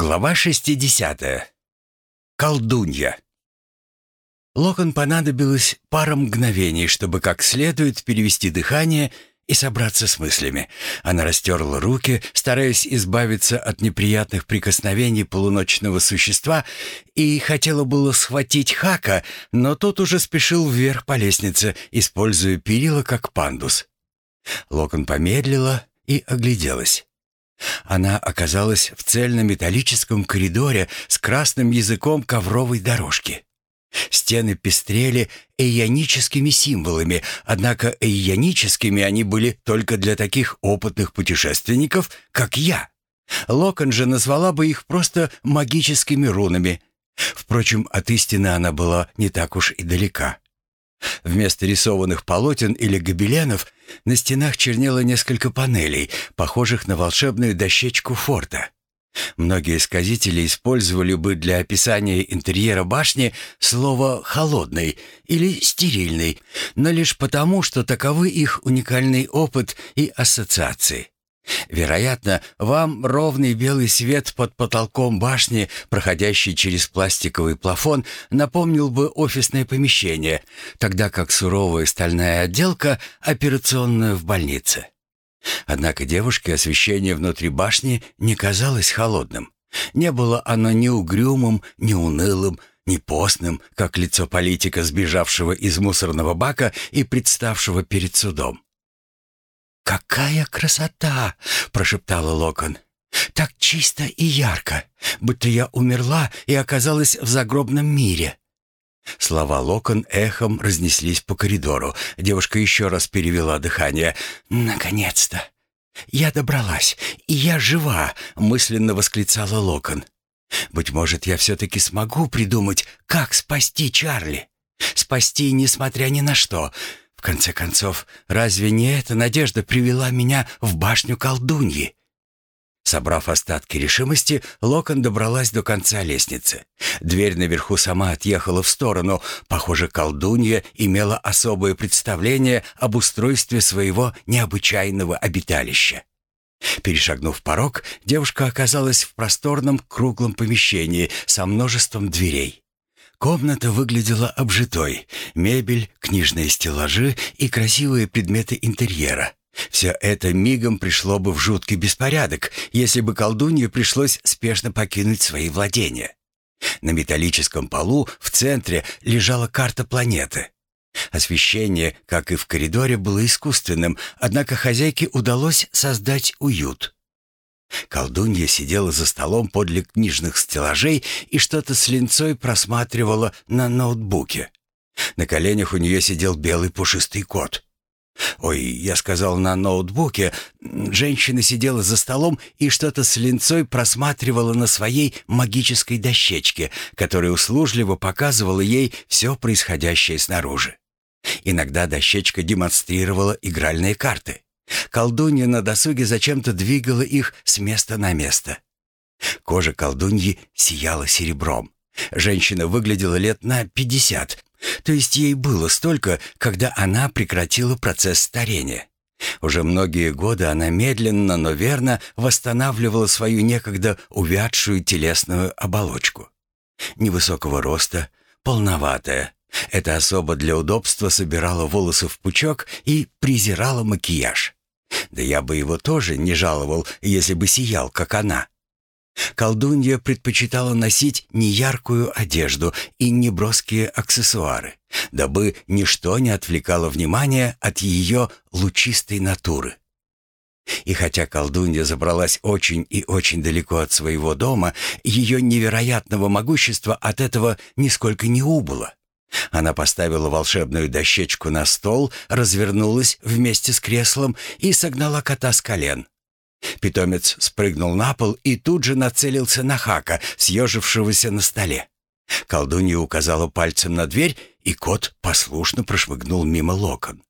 Глава 60. Колдунья. Локон понадобилось пара мгновений, чтобы как следует перевести дыхание и собраться с мыслями. Она растерла руки, стараясь избавиться от неприятных прикосновений полуночного существа, и хотела было схватить Хака, но тот уже спешил вверх по лестнице, используя перила как пандус. Локон помедлила и огляделась. Она оказалась в цельнометаллическом коридоре с красным языком ковровой дорожки. Стены пестрели эйоническими символами, однако эйоническими они были только для таких опытных путешественников, как я. Локон же назвала бы их просто магическими рунами. Впрочем, от истины она была не так уж и далека. Вместо рисованных полотен или гобеленов на стенах чернело несколько панелей, похожих на волшебную дощечку форта. Многие сказители использовали бы для описания интерьера башни слово «холодный» или «стерильный», но лишь потому, что таковы их уникальный опыт и ассоциации. Вероятно, вам ровный белый свет под потолком башни, проходящий через пластиковый плафон, напомнил бы офисное помещение, тогда как суровая стальная отделка — операционную в больнице. Однако девушке освещение внутри башни не казалось холодным. Не было оно ни угрюмым, ни унылым, ни постным, как лицо политика, сбежавшего из мусорного бака и представшего перед судом. «Какая красота!» — прошептала Локон. «Так чисто и ярко, будто я умерла и оказалась в загробном мире». Слова Локон эхом разнеслись по коридору. Девушка еще раз перевела дыхание. «Наконец-то! Я добралась, и я жива!» — мысленно восклицала Локон. «Быть может, я все-таки смогу придумать, как спасти Чарли. Спасти, несмотря ни на что. В конце концов, разве не эта надежда привела меня в башню колдуньи? Собрав остатки решимости, Локон добралась до конца лестницы. Дверь наверху сама отъехала в сторону. Похоже, колдунья имела особое представление об устройстве своего необычайного обиталища. Перешагнув порог, девушка оказалась в просторном круглом помещении со множеством дверей. Комната выглядела обжитой. Мебель, книжные стеллажи и красивые предметы интерьера. Все это мигом пришло бы в жуткий беспорядок, если бы колдунье пришлось спешно покинуть свои владения. На металлическом полу в центре лежала карта планеты. Освещение, как и в коридоре, было искусственным, однако хозяйке удалось создать уют. Колдунья сидела за столом подле книжных стеллажей и что-то с линцой просматривала на ноутбуке. На коленях у нее сидел белый пушистый кот. Ой, я сказал на ноутбуке. Женщина сидела за столом и что-то с линцой просматривала на своей магической дощечке, которая услужливо показывала ей все происходящее снаружи. Иногда дощечка демонстрировала игральные карты. Колдунья на досуге зачем-то двигала их с места на место. Кожа колдуньи сияла серебром. Женщина выглядела лет на пятьдесят, то есть ей было столько, когда она прекратила процесс старения. Уже многие годы она медленно, но верно восстанавливала свою некогда увядшую телесную оболочку. Невысокого роста, полноватая. Эта особа для удобства собирала волосы в пучок и презирала макияж. Да я бы его тоже не жаловал, если бы сиял, как она. Колдунья предпочитала носить неяркую одежду и неброские аксессуары, дабы ничто не отвлекало внимание от ее лучистой натуры. И хотя колдунья забралась очень и очень далеко от своего дома, ее невероятного могущества от этого нисколько не убыло. Она поставила волшебную дощечку на стол, развернулась вместе с креслом и согнала кота с колен. Питомец спрыгнул на пол и тут же нацелился на Хака, съежившегося на столе. Колдунья указала пальцем на дверь, и кот послушно прошмыгнул мимо локон.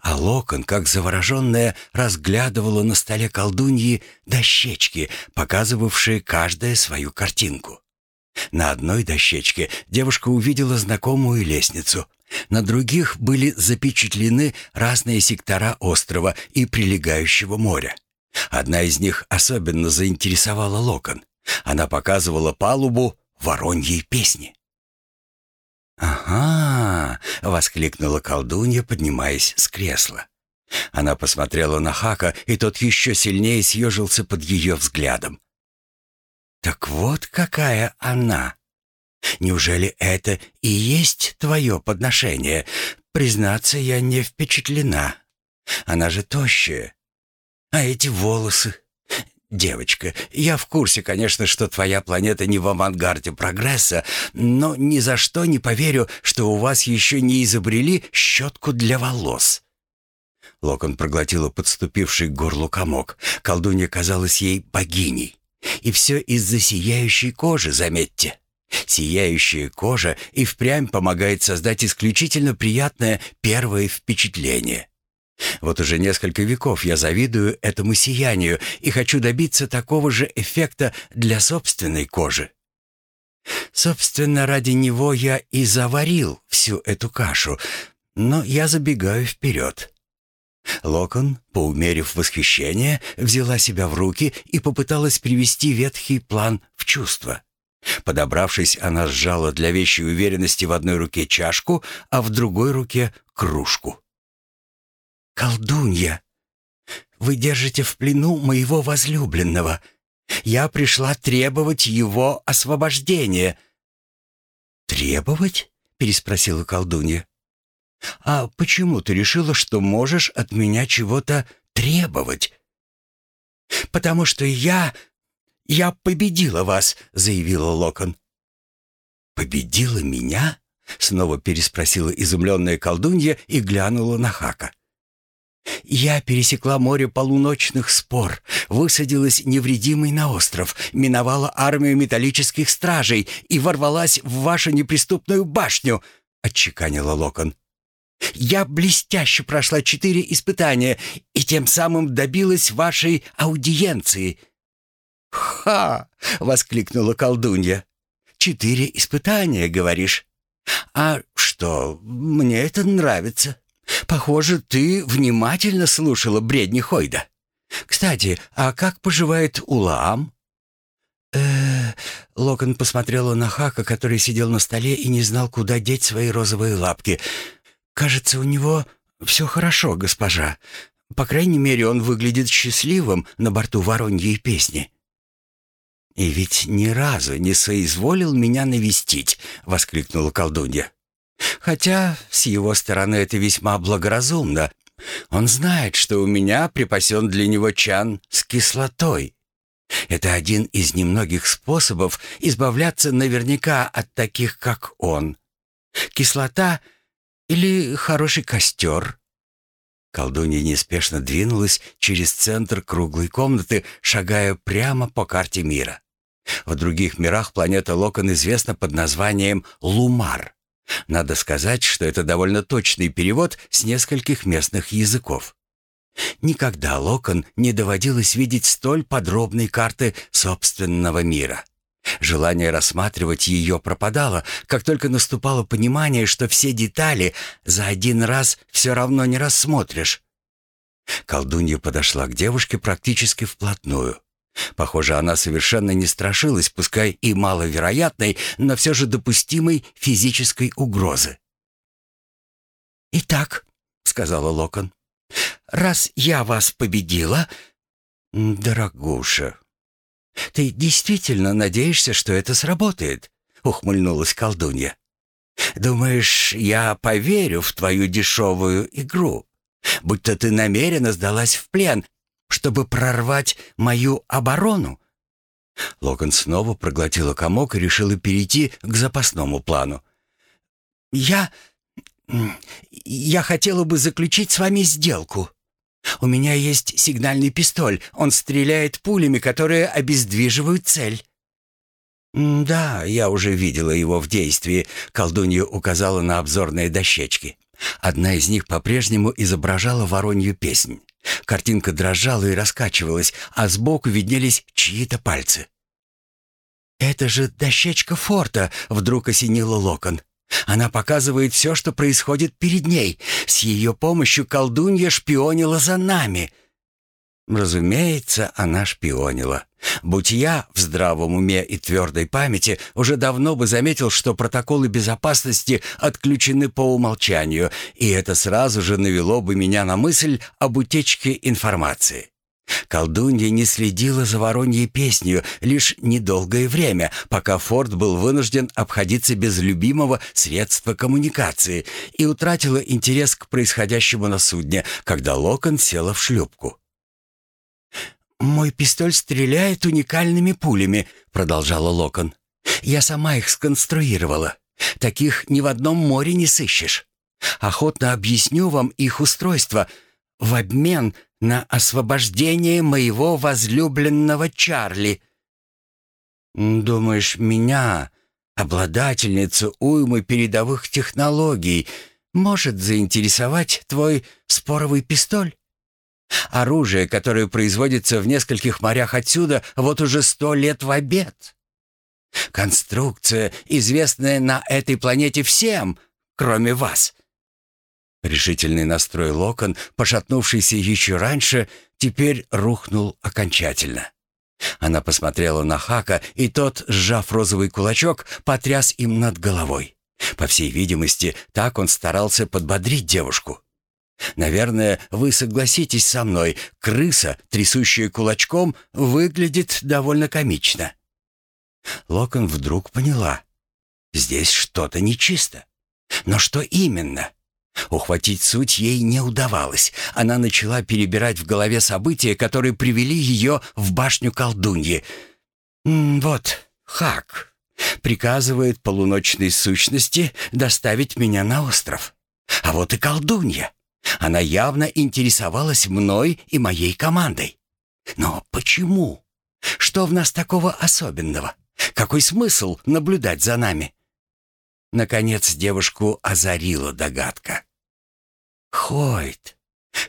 А локон, как завороженная, разглядывала на столе колдуньи дощечки, показывавшие каждая свою картинку. На одной дощечке девушка увидела знакомую лестницу. На других были запечатлены разные сектора острова и прилегающего моря. Одна из них особенно заинтересовала Локон. Она показывала палубу вороньей песни. «Ага!» — воскликнула колдунья, поднимаясь с кресла. Она посмотрела на Хака, и тот еще сильнее съежился под ее взглядом. «Так вот какая она! Неужели это и есть твое подношение? Признаться, я не впечатлена. Она же тощая. А эти волосы? Девочка, я в курсе, конечно, что твоя планета не в авангарде прогресса, но ни за что не поверю, что у вас еще не изобрели щетку для волос. Локон проглотила подступивший к горлу комок. Колдунья казалась ей богиней. И все из-за сияющей кожи, заметьте. Сияющая кожа и впрямь помогает создать исключительно приятное первое впечатление. Вот уже несколько веков я завидую этому сиянию и хочу добиться такого же эффекта для собственной кожи. Собственно, ради него я и заварил всю эту кашу, но я забегаю вперед. Локон, поумерив восхищение, взяла себя в руки и попыталась привести ветхий план в чувство. Подобравшись, она сжала для вещей уверенности в одной руке чашку, а в другой руке — кружку. «Колдунья, вы держите в плену моего возлюбленного. Я пришла требовать его освобождения». «Требовать?» — переспросила колдунья. «А почему ты решила, что можешь от меня чего-то требовать?» «Потому что я... я победила вас», — заявила Локон. «Победила меня?» — снова переспросила изумленная колдунья и глянула на Хака. Я пересекла море полуночных спор, высадилась невредимой на остров, миновала армию металлических стражей и ворвалась в вашу неприступную башню», — отчеканила Локон. «Я блестяще прошла четыре испытания и тем самым добилась вашей аудиенции». «Ха!» — воскликнула колдунья. «Четыре испытания, говоришь? А что, мне это нравится». Похоже, ты внимательно слушала бредни Хойда. Кстати, а как поживает Улаам? Э, Локон посмотрела на Хака, который сидел на столе и не знал, куда деть свои розовые лапки. Кажется, у него все хорошо, госпожа. По крайней мере, он выглядит счастливым на борту Вороньей песни. «И ведь ни разу не соизволил меня навестить», — воскликнула колдунья. Хотя с его стороны это весьма благоразумно. Он знает, что у меня припасен для него чан с кислотой. Это один из немногих способов избавляться наверняка от таких, как он. Кислота или хороший костер. Колдунья неспешно двинулась через центр круглой комнаты, шагая прямо по карте мира. В других мирах планета Локон известна под названием Лумар. Надо сказать, что это довольно точный перевод с нескольких местных языков. Никогда Локон не доводилось видеть столь подробной карты собственного мира. Желание рассматривать ее пропадало, как только наступало понимание, что все детали за один раз все равно не рассмотришь. Колдунья подошла к девушке практически вплотную. Похоже, она совершенно не страшилась, пускай и маловероятной, но все же допустимой физической угрозы. «Итак», — сказала Локон, — «раз я вас победила...» «Дорогуша, ты действительно надеешься, что это сработает?» — ухмыльнулась колдунья. «Думаешь, я поверю в твою дешевую игру? Будто ты намеренно сдалась в плен чтобы прорвать мою оборону?» Логан снова проглотила комок и решила перейти к запасному плану. «Я... я хотела бы заключить с вами сделку. У меня есть сигнальный пистоль. Он стреляет пулями, которые обездвиживают цель». «Да, я уже видела его в действии», — колдунья указала на обзорные дощечки. Одна из них по-прежнему изображала воронью песнь. Картинка дрожала и раскачивалась, а сбоку виднелись чьи-то пальцы. «Это же дощечка форта!» — вдруг осенила Локон. «Она показывает все, что происходит перед ней. С ее помощью колдунья шпионила за нами». Разумеется, она шпионила. Будь я в здравом уме и твердой памяти, уже давно бы заметил, что протоколы безопасности отключены по умолчанию, и это сразу же навело бы меня на мысль об утечке информации. Колдунья не следила за вороньей песнью лишь недолгое время, пока Форд был вынужден обходиться без любимого средства коммуникации и утратила интерес к происходящему на судне, когда Локон села в шлюпку. «Мой пистоль стреляет уникальными пулями», — продолжала Локон. «Я сама их сконструировала. Таких ни в одном море не сыщешь. Охотно объясню вам их устройство в обмен на освобождение моего возлюбленного Чарли». «Думаешь, меня, обладательницу уймы передовых технологий, может заинтересовать твой споровый пистоль?» Оружие, которое производится в нескольких морях отсюда, вот уже сто лет в обед. Конструкция, известная на этой планете всем, кроме вас. Решительный настрой Локон, пошатнувшийся еще раньше, теперь рухнул окончательно. Она посмотрела на Хака, и тот, сжав розовый кулачок, потряс им над головой. По всей видимости, так он старался подбодрить девушку. Наверное, вы согласитесь со мной, крыса, трясущая кулачком, выглядит довольно комично. Локон вдруг поняла. Здесь что-то нечисто. Но что именно? Ухватить суть ей не удавалось. Она начала перебирать в голове события, которые привели ее в башню колдуньи. «Вот, Хак приказывает полуночной сущности доставить меня на остров. А вот и колдунья. Она явно интересовалась мной и моей командой. Но почему? Что в нас такого особенного? Какой смысл наблюдать за нами? Наконец девушку озарила догадка. Хойд.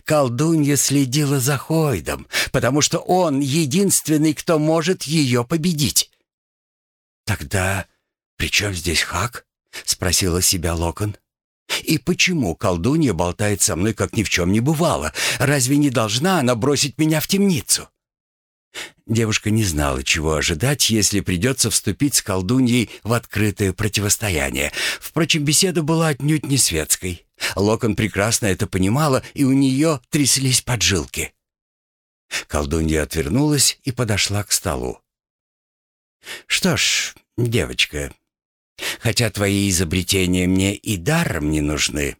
Колдунья следила за Хойдом, потому что он единственный, кто может ее победить. «Тогда при чем здесь Хак?» — спросила себя Локон. И почему колдунья болтает со мной, как ни в чем не бывало? Разве не должна она бросить меня в темницу? Девушка не знала, чего ожидать, если придется вступить с колдуньей в открытое противостояние. Впрочем, беседа была отнюдь не светской. Локон прекрасно это понимала, и у нее тряслись поджилки. Колдунья отвернулась и подошла к столу. «Что ж, девочка, Хотя твои изобретения мне и даром не нужны,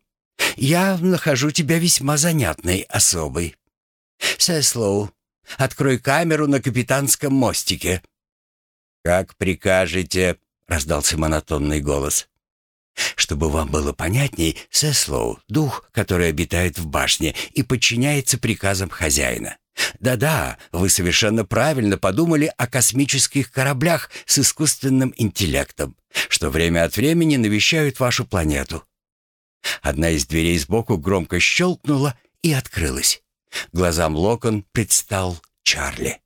я нахожу тебя весьма занятной особой. Сеслоу, открой камеру на капитанском мостике». «Как прикажете», — раздался монотонный голос. «Чтобы вам было понятней, Сеслоу — дух, который обитает в башне и подчиняется приказам хозяина. Да-да, вы совершенно правильно подумали о космических кораблях с искусственным интеллектом, что время от времени навещают вашу планету. Одна из дверей сбоку громко щелкнула и открылась. Глазам Локон предстал Чарли.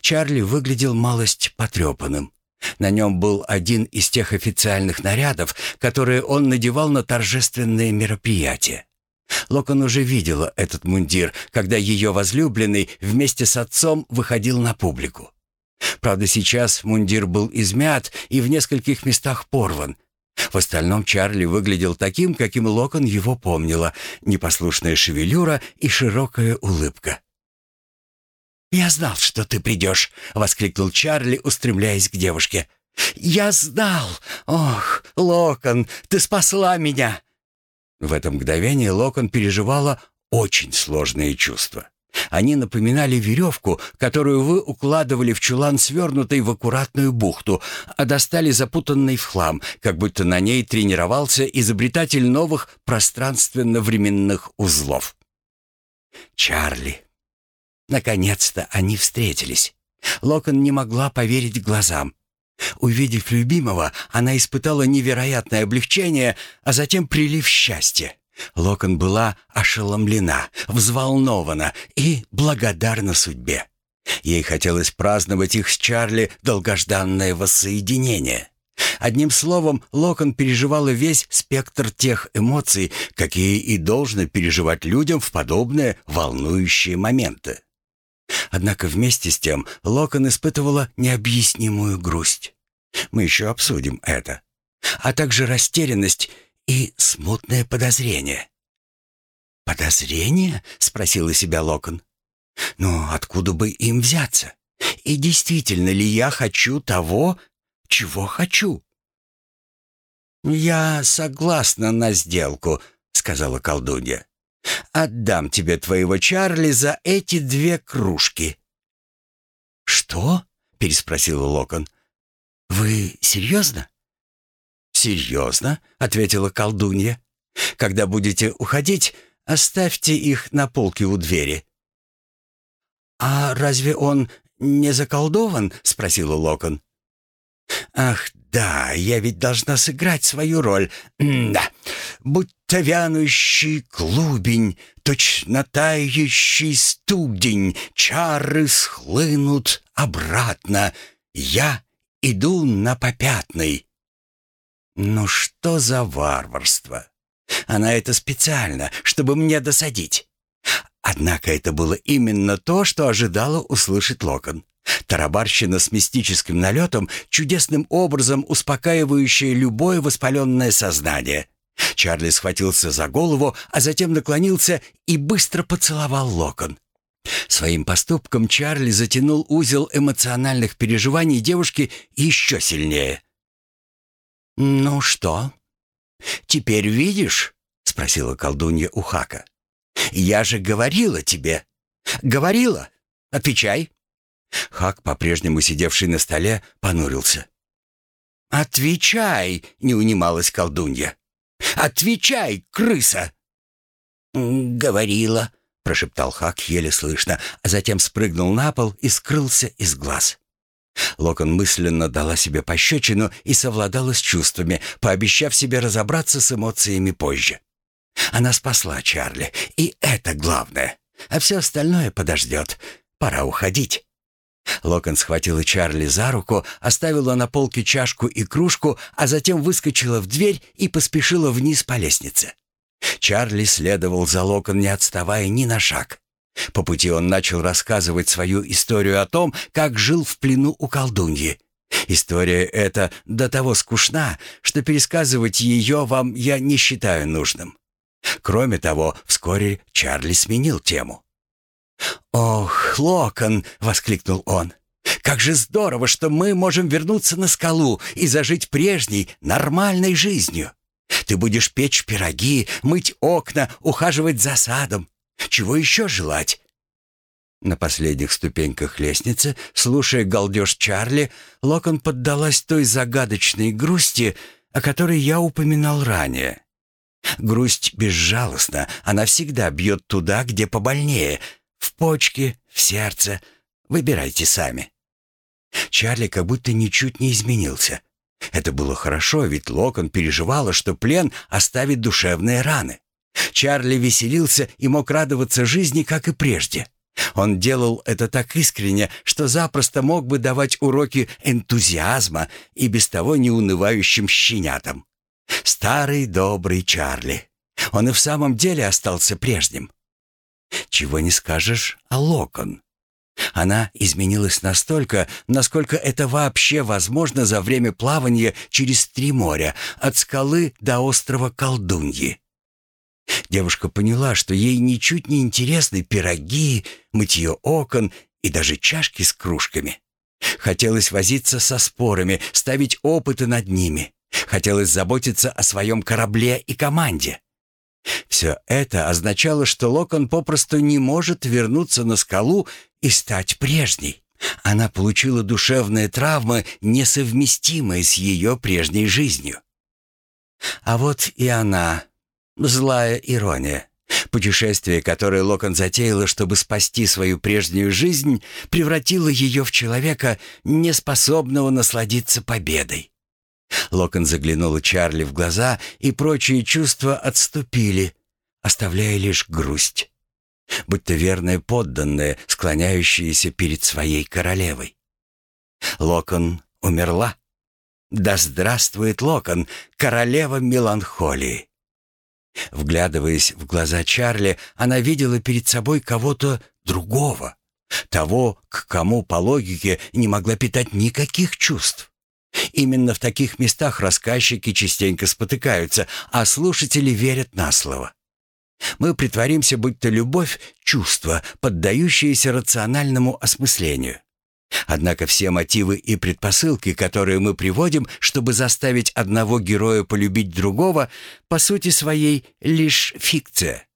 Чарли выглядел малость потрепанным. На нем был один из тех официальных нарядов, которые он надевал на торжественные мероприятия. Локон уже видела этот мундир, когда ее возлюбленный вместе с отцом выходил на публику. Правда, сейчас мундир был измят и в нескольких местах порван. В остальном Чарли выглядел таким, каким Локон его помнила, непослушная шевелюра и широкая улыбка. «Я знал, что ты придешь!» — воскликнул Чарли, устремляясь к девушке. «Я знал! Ох, Локон, ты спасла меня!» В это мгновение Локон переживала очень сложные чувства. Они напоминали веревку, которую вы укладывали в чулан, свернутый в аккуратную бухту, а достали запутанный в хлам, как будто на ней тренировался изобретатель новых пространственно-временных узлов. Чарли. Наконец-то они встретились. Локон не могла поверить глазам. Увидев любимого, она испытала невероятное облегчение, а затем прилив счастья. Локон была ошеломлена, взволнована и благодарна судьбе. Ей хотелось праздновать их с Чарли долгожданное воссоединение. Одним словом, Локон переживала весь спектр тех эмоций, какие и должно переживать людям в подобные волнующие моменты. Однако вместе с тем Локон испытывала необъяснимую грусть. Мы еще обсудим это. А также растерянность и смутное подозрение. «Подозрение?» — спросила себя Локон. «Но откуда бы им взяться? И действительно ли я хочу того, чего хочу?» «Я согласна на сделку», — сказала колдунья. «Отдам тебе твоего Чарли за эти две кружки». «Что?» — переспросила Локон. «Вы серьезно?» «Серьезно», — ответила колдунья. «Когда будете уходить, оставьте их на полке у двери». «А разве он не заколдован?» — спросила Локон. «Ах, да, я ведь должна сыграть свою роль. да, будь-то вянущий клубень, точно тающий студень, чары схлынут обратно. Я иду на попятный». «Ну что за варварство? Она это специально, чтобы мне досадить». Однако это было именно то, что ожидала услышать Локон. Тарабарщина с мистическим налетом, чудесным образом успокаивающая любое воспаленное сознание. Чарли схватился за голову, а затем наклонился и быстро поцеловал локон. Своим поступком Чарли затянул узел эмоциональных переживаний девушки еще сильнее. «Ну что, теперь видишь?» — спросила колдунья у Хака. «Я же говорила тебе. Говорила. Отвечай». Хак, по-прежнему сидевший на столе, понурился. «Отвечай!» — не унималась колдунья. «Отвечай, крыса!» «Говорила», — прошептал Хак еле слышно, а затем спрыгнул на пол и скрылся из глаз. Локон мысленно дала себе пощечину и совладала с чувствами, пообещав себе разобраться с эмоциями позже. Она спасла Чарли, и это главное. А все остальное подождет. Пора уходить. Локон схватила Чарли за руку, оставила на полке чашку и кружку, а затем выскочила в дверь и поспешила вниз по лестнице. Чарли следовал за Локон, не отставая ни на шаг. По пути он начал рассказывать свою историю о том, как жил в плену у колдуньи. История эта до того скучна, что пересказывать ее вам я не считаю нужным. Кроме того, вскоре Чарли сменил тему. «Ох, Локон!» — воскликнул он. «Как же здорово, что мы можем вернуться на скалу и зажить прежней, нормальной жизнью. Ты будешь печь пироги, мыть окна, ухаживать за садом. Чего еще желать?» На последних ступеньках лестницы, слушая галдеж Чарли, Локон поддалась той загадочной грусти, о которой я упоминал ранее. Грусть безжалостна, она всегда бьет туда, где побольнее — в почки, в сердце. Выбирайте сами. Чарли как будто ничуть не изменился. Это было хорошо, ведь Локон переживала, что плен оставит душевные раны. Чарли веселился и мог радоваться жизни, как и прежде. Он делал это так искренне, что запросто мог бы давать уроки энтузиазма и без того неунывающим щенятам. Старый добрый Чарли. Он и в самом деле остался прежним. Чего не скажешь о Локон. Она изменилась настолько, насколько это вообще возможно за время плавания через три моря, от скалы до острова Колдуньи. Девушка поняла, что ей ничуть не интересны пироги, мытье окон и даже чашки с кружками. Хотелось возиться со спорами, ставить опыты над ними. Хотелось заботиться о своем корабле и команде. Все это означало, что Локон попросту не может вернуться на скалу и стать прежней. Она получила душевные травмы, несовместимые с ее прежней жизнью. А вот и она. Злая ирония. Путешествие, которое Локон затеяла, чтобы спасти свою прежнюю жизнь, превратило ее в человека, неспособного насладиться победой. Локон заглянула Чарли в глаза, и прочие чувства отступили, оставляя лишь грусть. Будь-то верная подданная, склоняющаяся перед своей королевой. Локон умерла. Да здравствует Локон, королева меланхолии. Вглядываясь в глаза Чарли, она видела перед собой кого-то другого, Того, к кому по логике не могла питать никаких чувств. Именно в таких местах рассказчики частенько спотыкаются, а слушатели верят на слово. Мы притворимся, будто любовь — чувство, поддающееся рациональному осмыслению. Однако все мотивы и предпосылки, которые мы приводим, чтобы заставить одного героя полюбить другого, по сути своей лишь фикция.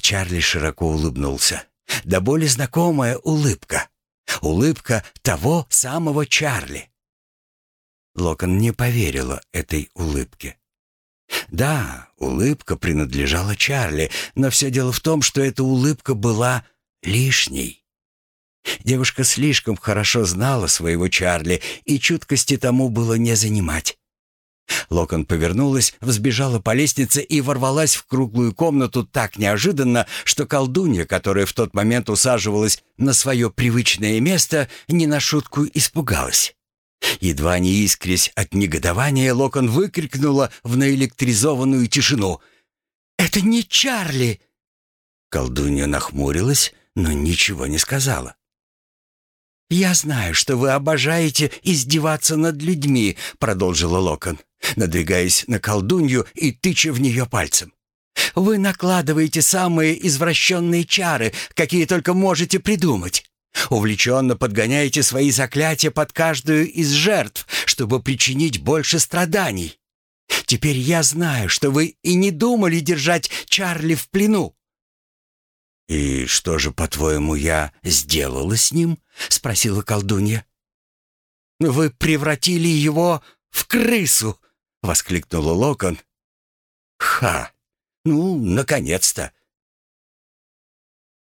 Чарли широко улыбнулся. Да более знакомая улыбка. Улыбка того самого Чарли. Локон не поверила этой улыбке. Да, улыбка принадлежала Чарли, но все дело в том, что эта улыбка была лишней. Девушка слишком хорошо знала своего Чарли, и чуткости тому было не занимать. Локон повернулась, взбежала по лестнице и ворвалась в круглую комнату так неожиданно, что колдунья, которая в тот момент усаживалась на свое привычное место, не на шутку испугалась. Едва не искрясь от негодования, Локон выкрикнула в наэлектризованную тишину. «Это не Чарли!» Колдунья нахмурилась, но ничего не сказала. «Я знаю, что вы обожаете издеваться над людьми», — продолжила Локон, надвигаясь на колдунью и тыча в нее пальцем. «Вы накладываете самые извращенные чары, какие только можете придумать. Увлеченно подгоняете свои заклятия под каждую из жертв, чтобы причинить больше страданий. Теперь я знаю, что вы и не думали держать Чарли в плену. «И что же, по-твоему, я сделала с ним?» — спросила колдунья. «Вы превратили его в крысу!» — воскликнула Локон. «Ха! Ну, наконец-то!